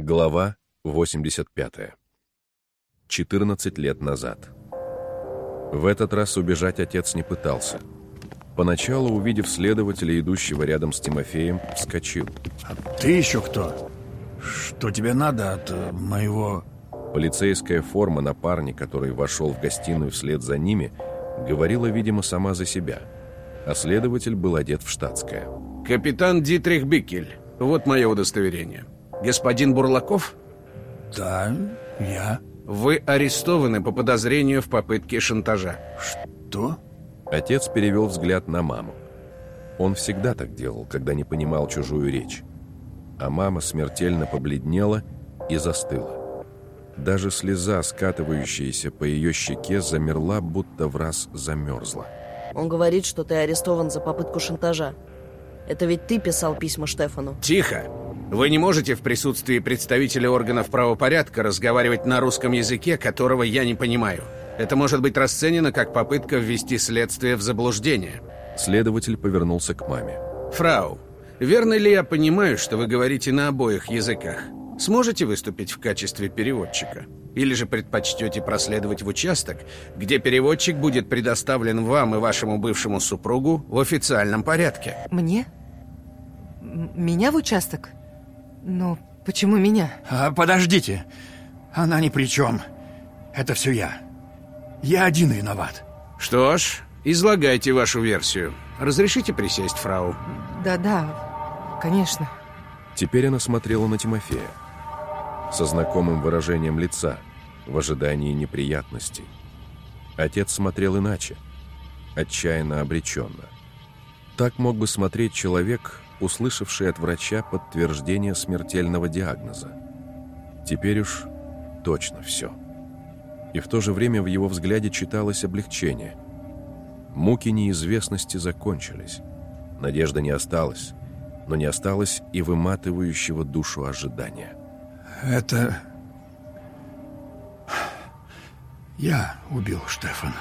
Глава 85. 14 лет назад. В этот раз убежать отец не пытался. Поначалу, увидев следователя, идущего рядом с Тимофеем, вскочил. А ты еще кто? Что тебе надо от э, моего... Полицейская форма на парне, который вошел в гостиную вслед за ними, говорила, видимо, сама за себя. А следователь был одет в штатское. Капитан Дитрих Бикель. Вот мое удостоверение. Господин Бурлаков? Да, я. Вы арестованы по подозрению в попытке шантажа. Что? Отец перевел взгляд на маму. Он всегда так делал, когда не понимал чужую речь. А мама смертельно побледнела и застыла. Даже слеза, скатывающаяся по ее щеке, замерла, будто в раз замерзла. Он говорит, что ты арестован за попытку шантажа. Это ведь ты писал письма Штефану. Тихо! Вы не можете в присутствии представителя органов правопорядка разговаривать на русском языке, которого я не понимаю. Это может быть расценено как попытка ввести следствие в заблуждение. Следователь повернулся к маме. Фрау, верно ли я понимаю, что вы говорите на обоих языках? Сможете выступить в качестве переводчика? Или же предпочтете проследовать в участок, где переводчик будет предоставлен вам и вашему бывшему супругу в официальном порядке? Мне? М- Меня в участок? Но почему меня? А, подождите. Она ни при чем. Это все я. Я один виноват. Что ж, излагайте вашу версию. Разрешите присесть, фрау? Да-да, конечно. Теперь она смотрела на Тимофея. Со знакомым выражением лица, в ожидании неприятностей. Отец смотрел иначе, отчаянно обреченно. Так мог бы смотреть человек, услышавший от врача подтверждение смертельного диагноза. Теперь уж точно все. И в то же время в его взгляде читалось облегчение. Муки неизвестности закончились. Надежда не осталась, но не осталось и выматывающего душу ожидания. Это... Я убил Штефана.